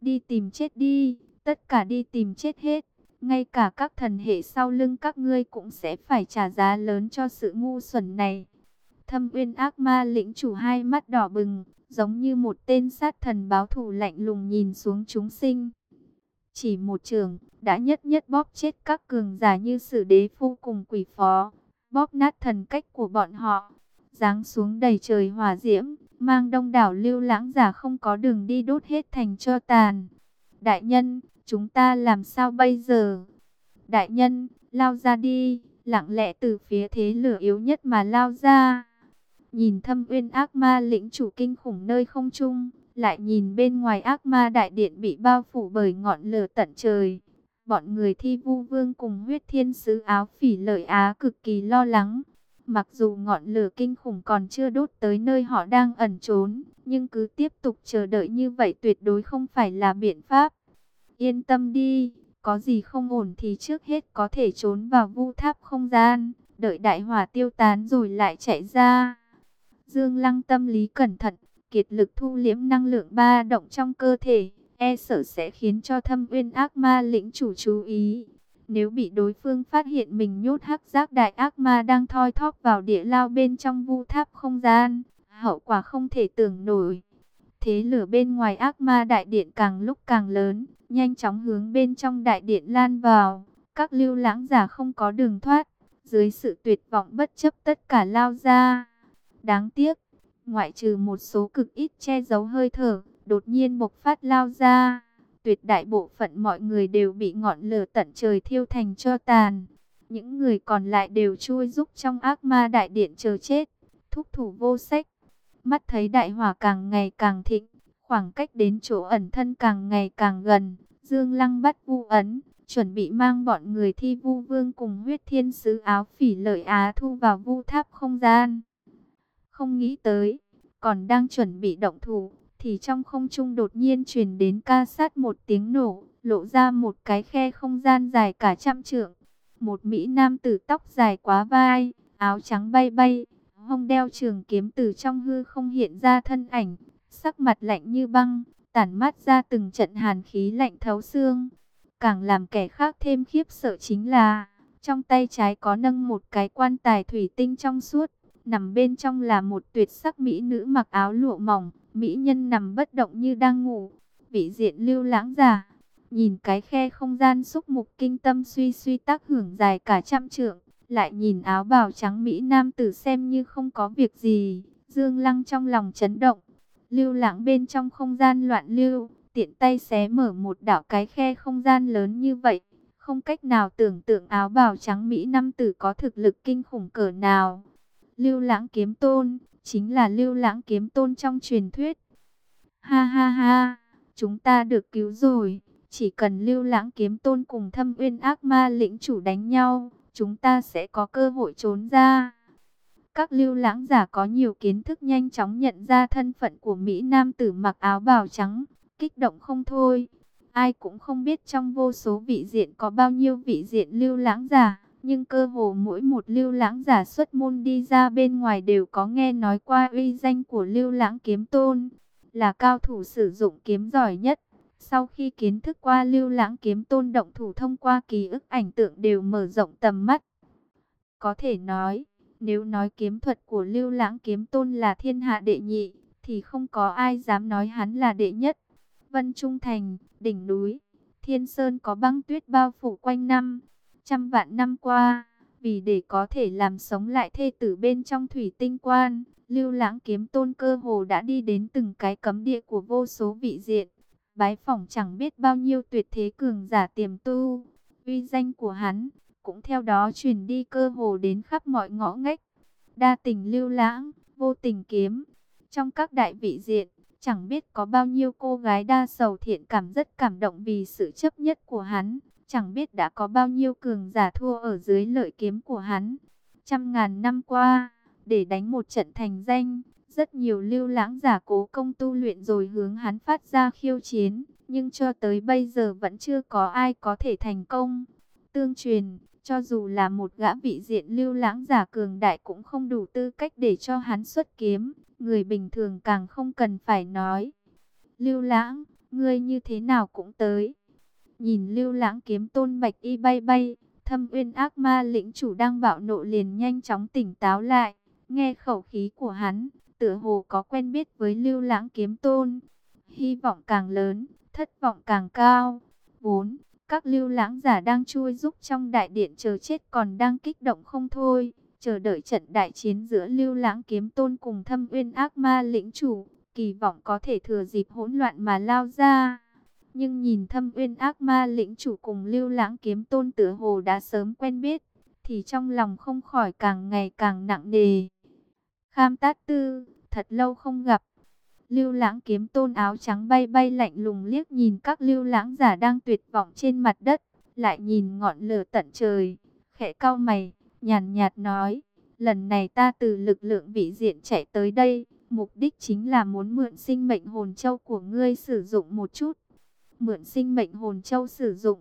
Đi tìm chết đi, tất cả đi tìm chết hết. Ngay cả các thần hệ sau lưng các ngươi cũng sẽ phải trả giá lớn cho sự ngu xuẩn này. Thâm uyên ác ma lĩnh chủ hai mắt đỏ bừng, giống như một tên sát thần báo thù lạnh lùng nhìn xuống chúng sinh. Chỉ một trường, đã nhất nhất bóp chết các cường giả như sử đế phu cùng quỷ phó, bóp nát thần cách của bọn họ, giáng xuống đầy trời hỏa diễm, mang đông đảo lưu lãng giả không có đường đi đốt hết thành cho tàn. Đại nhân, chúng ta làm sao bây giờ? Đại nhân, lao ra đi, lặng lẽ từ phía thế lửa yếu nhất mà lao ra. Nhìn thâm uyên ác ma lĩnh chủ kinh khủng nơi không trung, lại nhìn bên ngoài ác ma đại điện bị bao phủ bởi ngọn lửa tận trời. Bọn người thi vu vương cùng huyết thiên sứ áo phỉ lợi á cực kỳ lo lắng. Mặc dù ngọn lửa kinh khủng còn chưa đốt tới nơi họ đang ẩn trốn, nhưng cứ tiếp tục chờ đợi như vậy tuyệt đối không phải là biện pháp. Yên tâm đi, có gì không ổn thì trước hết có thể trốn vào vu tháp không gian, đợi đại hỏa tiêu tán rồi lại chạy ra. Dương Lăng tâm lý cẩn thận, kiệt lực thu liễm năng lượng ba động trong cơ thể, e sợ sẽ khiến cho thâm uyên ác ma lĩnh chủ chú ý. Nếu bị đối phương phát hiện mình nhốt hắc giác đại ác ma đang thoi thóp vào địa lao bên trong vu tháp không gian, hậu quả không thể tưởng nổi. Thế lửa bên ngoài ác ma đại điện càng lúc càng lớn, nhanh chóng hướng bên trong đại điện lan vào. Các lưu lãng giả không có đường thoát, dưới sự tuyệt vọng bất chấp tất cả lao ra. Đáng tiếc, ngoại trừ một số cực ít che giấu hơi thở, đột nhiên bộc phát lao ra. Tuyệt đại bộ phận mọi người đều bị ngọn lửa tận trời thiêu thành cho tàn. Những người còn lại đều chui rúc trong ác ma đại điện chờ chết, thúc thủ vô sách. Mắt thấy đại hỏa càng ngày càng thịnh, khoảng cách đến chỗ ẩn thân càng ngày càng gần. Dương Lăng bắt vu ấn, chuẩn bị mang bọn người thi vu vương cùng huyết thiên sứ áo phỉ lợi Á thu vào vu tháp không gian. Không nghĩ tới, còn đang chuẩn bị động thủ, thì trong không trung đột nhiên truyền đến ca sát một tiếng nổ, lộ ra một cái khe không gian dài cả trăm trượng. Một Mỹ Nam tử tóc dài quá vai, áo trắng bay bay, hông đeo trường kiếm từ trong hư không hiện ra thân ảnh, sắc mặt lạnh như băng, tản mắt ra từng trận hàn khí lạnh thấu xương. Càng làm kẻ khác thêm khiếp sợ chính là, trong tay trái có nâng một cái quan tài thủy tinh trong suốt, Nằm bên trong là một tuyệt sắc mỹ nữ mặc áo lụa mỏng, mỹ nhân nằm bất động như đang ngủ. Vị diện lưu lãng giả, nhìn cái khe không gian xúc mục kinh tâm suy suy tác hưởng dài cả trăm trượng, lại nhìn áo bào trắng mỹ nam tử xem như không có việc gì. Dương Lăng trong lòng chấn động, lưu lãng bên trong không gian loạn lưu, tiện tay xé mở một đảo cái khe không gian lớn như vậy. Không cách nào tưởng tượng áo bào trắng Mỹ Nam tử có thực lực kinh khủng cỡ nào. Lưu lãng kiếm tôn, chính là lưu lãng kiếm tôn trong truyền thuyết. Ha ha ha, chúng ta được cứu rồi. Chỉ cần lưu lãng kiếm tôn cùng thâm uyên ác ma lĩnh chủ đánh nhau, chúng ta sẽ có cơ hội trốn ra. Các lưu lãng giả có nhiều kiến thức nhanh chóng nhận ra thân phận của Mỹ Nam tử mặc áo bào trắng, kích động không thôi. Ai cũng không biết trong vô số vị diện có bao nhiêu vị diện lưu lãng giả, nhưng cơ hồ mỗi một lưu lãng giả xuất môn đi ra bên ngoài đều có nghe nói qua uy danh của lưu lãng kiếm tôn, là cao thủ sử dụng kiếm giỏi nhất. Sau khi kiến thức qua lưu lãng kiếm tôn động thủ thông qua ký ức ảnh tượng đều mở rộng tầm mắt. Có thể nói, nếu nói kiếm thuật của lưu lãng kiếm tôn là thiên hạ đệ nhị, thì không có ai dám nói hắn là đệ nhất. Vân Trung Thành, đỉnh núi, Thiên Sơn có băng tuyết bao phủ quanh năm, trăm vạn năm qua, vì để có thể làm sống lại thê tử bên trong thủy tinh quan, lưu lãng kiếm tôn cơ hồ đã đi đến từng cái cấm địa của vô số vị diện, bái phỏng chẳng biết bao nhiêu tuyệt thế cường giả tiềm tu, uy danh của hắn, cũng theo đó truyền đi cơ hồ đến khắp mọi ngõ ngách, đa tình lưu lãng, vô tình kiếm, trong các đại vị diện, Chẳng biết có bao nhiêu cô gái đa sầu thiện cảm rất cảm động vì sự chấp nhất của hắn. Chẳng biết đã có bao nhiêu cường giả thua ở dưới lợi kiếm của hắn. Trăm ngàn năm qua, để đánh một trận thành danh, rất nhiều lưu lãng giả cố công tu luyện rồi hướng hắn phát ra khiêu chiến. Nhưng cho tới bây giờ vẫn chưa có ai có thể thành công. Tương truyền, cho dù là một gã vị diện lưu lãng giả cường đại cũng không đủ tư cách để cho hắn xuất kiếm người bình thường càng không cần phải nói. Lưu lãng, ngươi như thế nào cũng tới. Nhìn lưu lãng kiếm tôn bạch y bay bay, thâm uyên ác ma lĩnh chủ đang bạo nộ liền nhanh chóng tỉnh táo lại. Nghe khẩu khí của hắn, tựa hồ có quen biết với lưu lãng kiếm tôn. Hy vọng càng lớn, thất vọng càng cao. 4. Các lưu lãng giả đang chui giúp trong đại điện chờ chết còn đang kích động không thôi chờ đợi trận đại chiến giữa Lưu Lãng Kiếm Tôn cùng Thâm Uyên Ác Ma lĩnh chủ, kỳ vọng có thể thừa dịp hỗn loạn mà lao ra. Nhưng nhìn Thâm Uyên Ác Ma lĩnh chủ cùng Lưu Lãng Kiếm Tôn tựa hồ đã sớm quen biết, thì trong lòng không khỏi càng ngày càng nặng nề. Kham Tát Tư, thật lâu không gặp. Lưu Lãng Kiếm Tôn áo trắng bay bay lạnh lùng liếc nhìn các lưu lãng giả đang tuyệt vọng trên mặt đất, lại nhìn ngọn lửa tận trời, khẽ cau mày nhàn nhạt nói, lần này ta từ lực lượng vị diện chạy tới đây, mục đích chính là muốn mượn sinh mệnh hồn châu của ngươi sử dụng một chút. Mượn sinh mệnh hồn châu sử dụng,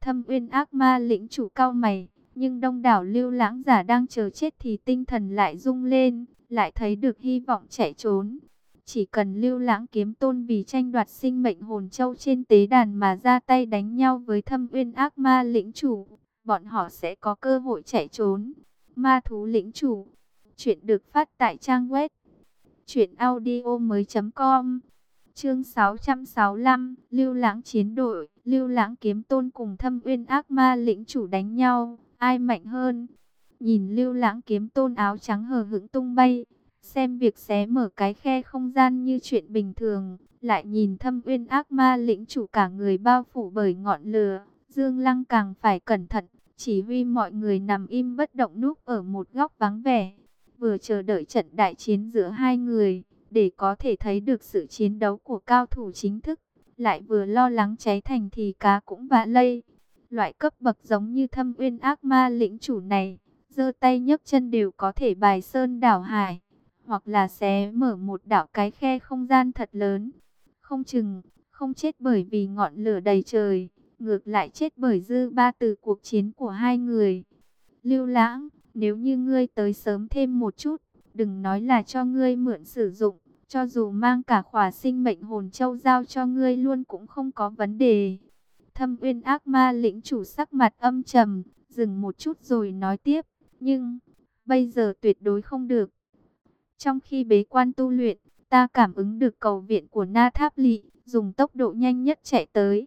thâm uyên ác ma lĩnh chủ cao mày, nhưng đông đảo lưu lãng giả đang chờ chết thì tinh thần lại rung lên, lại thấy được hy vọng chạy trốn. Chỉ cần lưu lãng kiếm tôn vì tranh đoạt sinh mệnh hồn châu trên tế đàn mà ra tay đánh nhau với thâm uyên ác ma lĩnh chủ, bọn họ sẽ có cơ hội chạy trốn. Ma thú lĩnh chủ. Chuyện được phát tại trang web. truyệnaudio mới.com Chương 665. Lưu lãng chiến đội. Lưu lãng kiếm tôn cùng thâm uyên ác ma lĩnh chủ đánh nhau. Ai mạnh hơn? Nhìn lưu lãng kiếm tôn áo trắng hờ hững tung bay. Xem việc xé mở cái khe không gian như chuyện bình thường. Lại nhìn thâm uyên ác ma lĩnh chủ cả người bao phủ bởi ngọn lửa. Dương Lăng càng phải cẩn thận chỉ huy mọi người nằm im bất động núp ở một góc vắng vẻ, vừa chờ đợi trận đại chiến giữa hai người, để có thể thấy được sự chiến đấu của cao thủ chính thức, lại vừa lo lắng cháy thành thì cá cũng vạ lây. Loại cấp bậc giống như thâm uyên ác ma lĩnh chủ này, giơ tay nhấc chân đều có thể bài sơn đảo hải, hoặc là xé mở một đảo cái khe không gian thật lớn. Không chừng, không chết bởi vì ngọn lửa đầy trời ngược lại chết bởi dư ba từ cuộc chiến của hai người. Lưu lãng, nếu như ngươi tới sớm thêm một chút, đừng nói là cho ngươi mượn sử dụng, cho dù mang cả khỏa sinh mệnh hồn châu giao cho ngươi luôn cũng không có vấn đề. Thâm uyên ác ma lĩnh chủ sắc mặt âm trầm, dừng một chút rồi nói tiếp, nhưng bây giờ tuyệt đối không được, Trong khi bế quan tu luyện, ta cảm ứng được cầu viện của Na Tháp Lị, dùng tốc độ nhanh nhất chạy tới.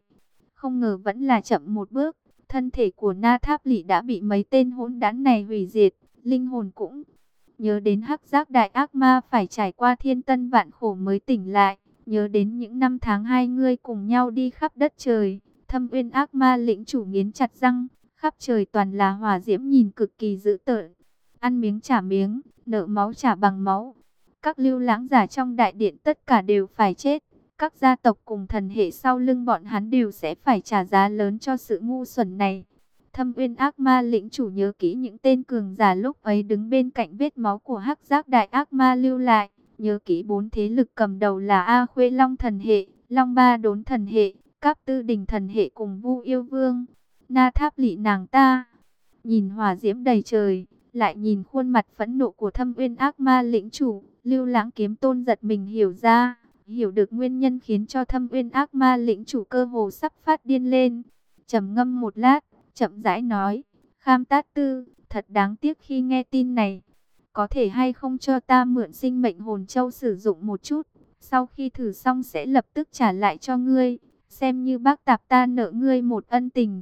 Không ngờ vẫn là chậm một bước, thân thể của Na Tháp Lị đã bị mấy tên hỗn đản này hủy diệt, linh hồn cũng nhớ đến hắc giác đại ác ma phải trải qua thiên tân vạn khổ mới tỉnh lại, nhớ đến những năm tháng hai người cùng nhau đi khắp đất trời, thâm uyên ác ma lĩnh chủ nghiến chặt răng, khắp trời toàn là hỏa diễm nhìn cực kỳ dữ tợn, ăn miếng trả miếng, nợ máu trả bằng máu. Các lưu lãng giả trong đại điện tất cả đều phải chết. Các gia tộc cùng thần hệ sau lưng bọn hắn đều sẽ phải trả giá lớn cho sự ngu xuẩn này. Thâm uyên ác ma lĩnh chủ nhớ kỹ những tên cường giả lúc ấy đứng bên cạnh vết máu của hắc giác đại ác ma lưu lại. Nhớ kỹ bốn thế lực cầm đầu là A Khuê Long thần hệ, Long Ba đốn thần hệ, Cáp Tư Đình thần hệ cùng Vu Yêu Vương. Na tháp lị nàng ta, nhìn hỏa diễm đầy trời, lại nhìn khuôn mặt phẫn nộ của thâm uyên ác ma lĩnh chủ, lưu lãng kiếm tôn giật mình hiểu ra, hiểu được nguyên nhân khiến cho thâm uyên ác ma lĩnh chủ cơ hồ sắp phát điên lên. trầm ngâm một lát, chậm rãi nói, kham tát tư, thật đáng tiếc khi nghe tin này. Có thể hay không cho ta mượn sinh mệnh hồn châu sử dụng một chút, sau khi thử xong sẽ lập tức trả lại cho ngươi, xem như bác tạp ta nợ ngươi một ân tình.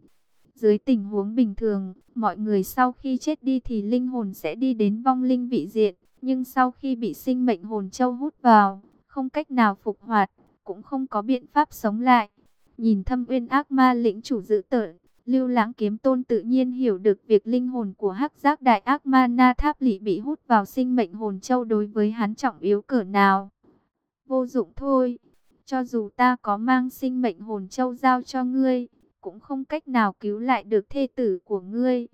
Dưới tình huống bình thường, mọi người sau khi chết đi thì linh hồn sẽ đi đến vong linh vị diện, nhưng sau khi bị sinh mệnh hồn châu hút vào, không cách nào phục hoạt, cũng không có biện pháp sống lại. Nhìn thâm uyên ác ma lĩnh chủ dự tợn, lưu lãng kiếm tôn tự nhiên hiểu được việc linh hồn của hắc giác đại ác ma na tháp lị bị hút vào sinh mệnh hồn châu đối với hắn trọng yếu cỡ nào. Vô dụng thôi, cho dù ta có mang sinh mệnh hồn châu giao cho ngươi, cũng không cách nào cứu lại được thê tử của ngươi.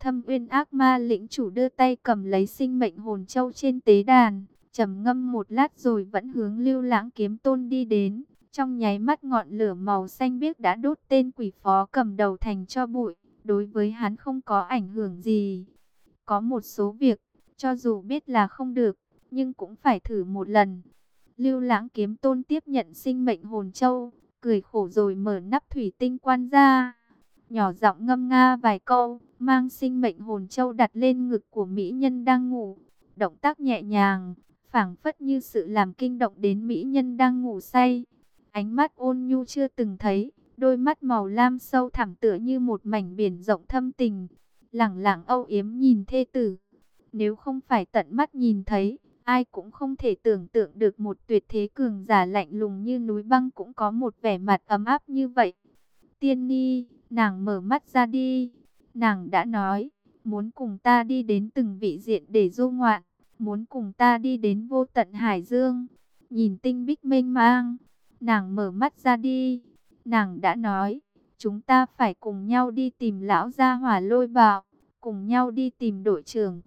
Thâm uyên ác ma lĩnh chủ đưa tay cầm lấy sinh mệnh hồn châu trên tế đàn, trầm ngâm một lát rồi vẫn hướng lưu lãng kiếm tôn đi đến. Trong nháy mắt ngọn lửa màu xanh biếc đã đốt tên quỷ phó cầm đầu thành cho bụi, đối với hắn không có ảnh hưởng gì. Có một số việc, cho dù biết là không được, nhưng cũng phải thử một lần. Lưu lãng kiếm tôn tiếp nhận sinh mệnh hồn châu, cười khổ rồi mở nắp thủy tinh quan ra. Nhỏ giọng ngâm nga vài câu, mang sinh mệnh hồn châu đặt lên ngực của mỹ nhân đang ngủ. Động tác nhẹ nhàng, phảng phất như sự làm kinh động đến mỹ nhân đang ngủ say. Ánh mắt ôn nhu chưa từng thấy, đôi mắt màu lam sâu thẳm tựa như một mảnh biển rộng thâm tình. Lẳng lặng âu yếm nhìn thê tử. Nếu không phải tận mắt nhìn thấy, Ai cũng không thể tưởng tượng được một tuyệt thế cường giả lạnh lùng như núi băng cũng có một vẻ mặt ấm áp như vậy. Tiên Ni, nàng mở mắt ra đi. Nàng đã nói, muốn cùng ta đi đến từng vị diện để du ngoạn, muốn cùng ta đi đến vô tận Hải Dương. Nhìn tinh bích mênh mang, nàng mở mắt ra đi. Nàng đã nói, chúng ta phải cùng nhau đi tìm lão gia hỏa lôi bạo, cùng nhau đi tìm đội trưởng.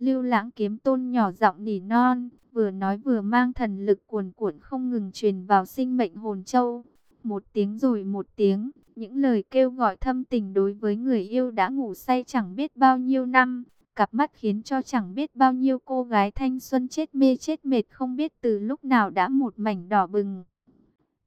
Lưu lãng kiếm tôn nhỏ giọng nỉ non, vừa nói vừa mang thần lực cuồn cuộn không ngừng truyền vào sinh mệnh hồn châu. Một tiếng rồi một tiếng, những lời kêu gọi thâm tình đối với người yêu đã ngủ say chẳng biết bao nhiêu năm. Cặp mắt khiến cho chẳng biết bao nhiêu cô gái thanh xuân chết mê chết mệt không biết từ lúc nào đã một mảnh đỏ bừng.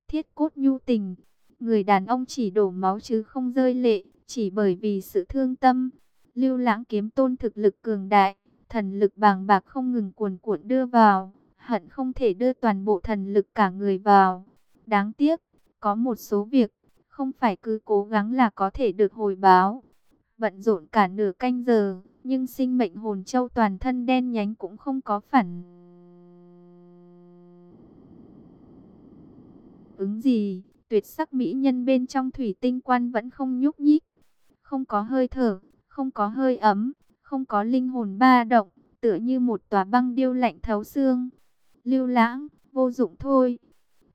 Thiết cốt nhu tình, người đàn ông chỉ đổ máu chứ không rơi lệ, chỉ bởi vì sự thương tâm. Lưu lãng kiếm tôn thực lực cường đại, thần lực bàng bạc không ngừng cuồn cuộn đưa vào, hận không thể đưa toàn bộ thần lực cả người vào. Đáng tiếc, có một số việc, không phải cứ cố gắng là có thể được hồi báo. Bận rộn cả nửa canh giờ, nhưng sinh mệnh hồn châu toàn thân đen nhánh cũng không có phản. Ứng gì, tuyệt sắc mỹ nhân bên trong thủy tinh quan vẫn không nhúc nhích. Không có hơi thở, không có hơi ấm, không có linh hồn ba động, tựa như một tòa băng điêu lạnh thấu xương. Lưu lãng, vô dụng thôi.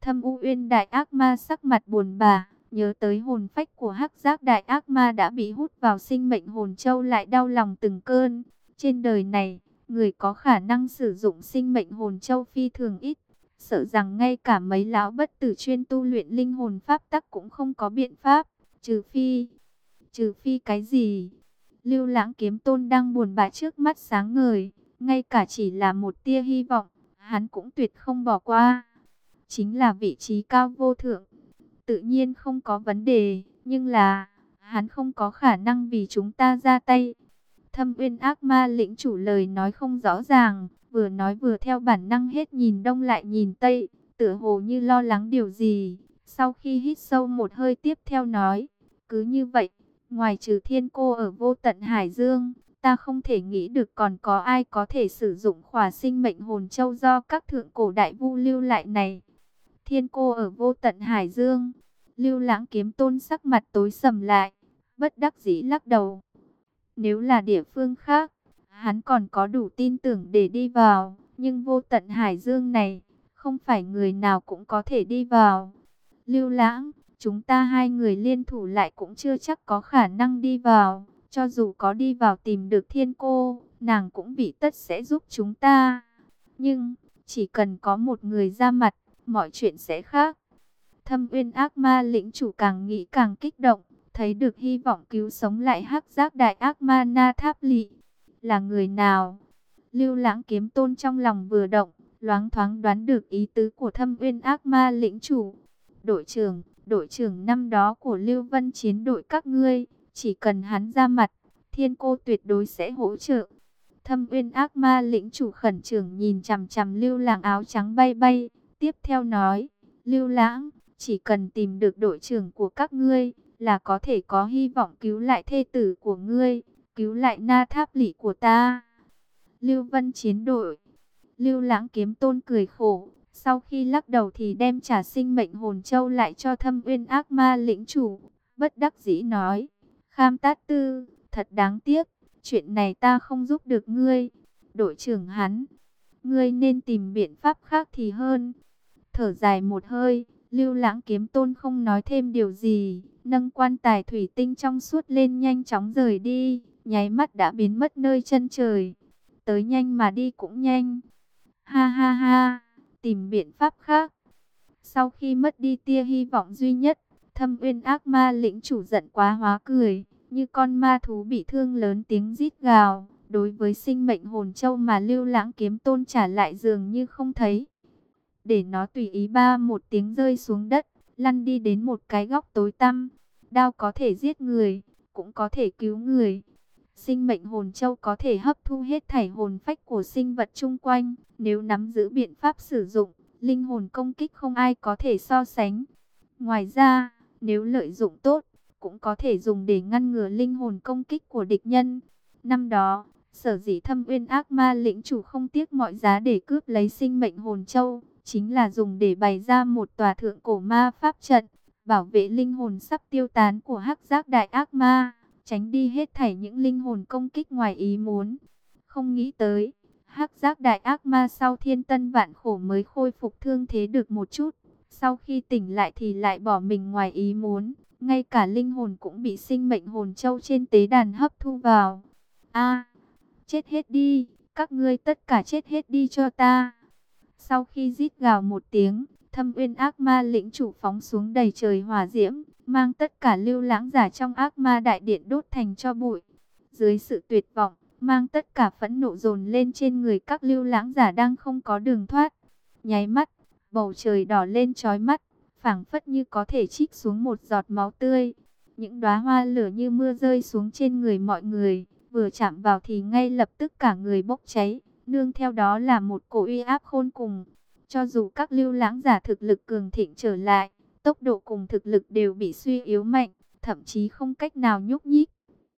Thâm U Uyên đại ác ma sắc mặt buồn bà, nhớ tới hồn phách của hắc giác đại ác ma đã bị hút vào sinh mệnh hồn châu lại đau lòng từng cơn. Trên đời này, người có khả năng sử dụng sinh mệnh hồn châu phi thường ít. Sợ rằng ngay cả mấy lão bất tử chuyên tu luyện linh hồn pháp tắc cũng không có biện pháp, trừ phi. Trừ phi cái gì? Lưu lãng kiếm tôn đang buồn bã trước mắt sáng ngời, ngay cả chỉ là một tia hy vọng, hắn cũng tuyệt không bỏ qua. Chính là vị trí cao vô thượng, tự nhiên không có vấn đề, nhưng là, hắn không có khả năng vì chúng ta ra tay. Thâm uyên ác ma lĩnh chủ lời nói không rõ ràng, vừa nói vừa theo bản năng hết nhìn đông lại nhìn tây, tựa hồ như lo lắng điều gì. Sau khi hít sâu một hơi tiếp theo nói, cứ như vậy, ngoài trừ thiên cô ở vô tận Hải Dương, ta không thể nghĩ được còn có ai có thể sử dụng khỏa sinh mệnh hồn châu do các thượng cổ đại vu lưu lại này. Thiên cô ở vô tận Hải Dương, lưu lãng kiếm tôn sắc mặt tối sầm lại, bất đắc dĩ lắc đầu. Nếu là địa phương khác, hắn còn có đủ tin tưởng để đi vào, nhưng vô tận Hải Dương này, không phải người nào cũng có thể đi vào. Lưu lãng, chúng ta hai người liên thủ lại cũng chưa chắc có khả năng đi vào. Cho dù có đi vào tìm được thiên cô, nàng cũng bị tất sẽ giúp chúng ta. Nhưng, chỉ cần có một người ra mặt, mọi chuyện sẽ khác. Thâm uyên ác ma lĩnh chủ càng nghĩ càng kích động, thấy được hy vọng cứu sống lại hắc giác đại ác ma na tháp lị. Là người nào? Lưu lãng kiếm tôn trong lòng vừa động, loáng thoáng đoán được ý tứ của thâm uyên ác ma lĩnh chủ. Đội trưởng, đội trưởng năm đó của Lưu Vân chiến đội các ngươi, chỉ cần hắn ra mặt, thiên cô tuyệt đối sẽ hỗ trợ. Thâm uyên ác ma lĩnh chủ khẩn trưởng nhìn chằm chằm lưu lãng áo trắng bay bay. Tiếp theo nói, lưu lãng, chỉ cần tìm được đội trưởng của các ngươi, là có thể có hy vọng cứu lại thê tử của ngươi, cứu lại na tháp lỷ của ta. Lưu Vân chiến đội, lưu lãng kiếm tôn cười khổ, sau khi lắc đầu thì đem trả sinh mệnh hồn châu lại cho thâm uyên ác ma lĩnh chủ, bất đắc dĩ nói. Kham Tát Tư, thật đáng tiếc, chuyện này ta không giúp được ngươi. Đội trưởng hắn, ngươi nên tìm biện pháp khác thì hơn. Thở dài một hơi, lưu lãng kiếm tôn không nói thêm điều gì, nâng quan tài thủy tinh trong suốt lên nhanh chóng rời đi, nháy mắt đã biến mất nơi chân trời. Tới nhanh mà đi cũng nhanh. Ha ha ha, tìm biện pháp khác. Sau khi mất đi tia hy vọng duy nhất, thâm uyên ác ma lĩnh chủ giận quá hóa cười, như con ma thú bị thương lớn tiếng rít gào. Đối với sinh mệnh hồn châu mà lưu lãng kiếm tôn trả lại dường như không thấy. Để nó tùy ý ba một tiếng rơi xuống đất, lăn đi đến một cái góc tối tăm. Đao có thể giết người, cũng có thể cứu người. Sinh mệnh hồn châu có thể hấp thu hết thảy hồn phách của sinh vật chung quanh. Nếu nắm giữ biện pháp sử dụng, linh hồn công kích không ai có thể so sánh. Ngoài ra, nếu lợi dụng tốt, cũng có thể dùng để ngăn ngừa linh hồn công kích của địch nhân. Năm đó, sở dĩ thâm uyên ác ma lĩnh chủ không tiếc mọi giá để cướp lấy sinh mệnh hồn châu, chính là dùng để bày ra một tòa thượng cổ ma pháp trận, bảo vệ linh hồn sắp tiêu tán của hắc giác đại ác ma, tránh đi hết thảy những linh hồn công kích ngoài ý muốn. Không nghĩ tới, hắc giác đại ác ma sau thiên tân vạn khổ mới khôi phục thương thế được một chút, sau khi tỉnh lại thì lại bỏ mình ngoài ý muốn, ngay cả linh hồn cũng bị sinh mệnh hồn châu trên tế đàn hấp thu vào. A, chết hết đi, các ngươi tất cả chết hết đi cho ta. Sau khi rít gào một tiếng, thâm uyên ác ma lĩnh chủ phóng xuống đầy trời hỏa diễm, mang tất cả lưu lãng giả trong ác ma đại điện đốt thành cho bụi. Dưới sự tuyệt vọng, mang tất cả phẫn nộ dồn lên trên người các lưu lãng giả đang không có đường thoát. Nháy mắt, bầu trời đỏ lên trói mắt, phảng phất như có thể trích xuống một giọt máu tươi. Những đóa hoa lửa như mưa rơi xuống trên người mọi người, vừa chạm vào thì ngay lập tức cả người bốc cháy, nương theo đó là một cổ uy áp khôn cùng. Cho dù các lưu lãng giả thực lực cường thịnh trở lại, tốc độ cùng thực lực đều bị suy yếu mạnh, thậm chí không cách nào nhúc nhích.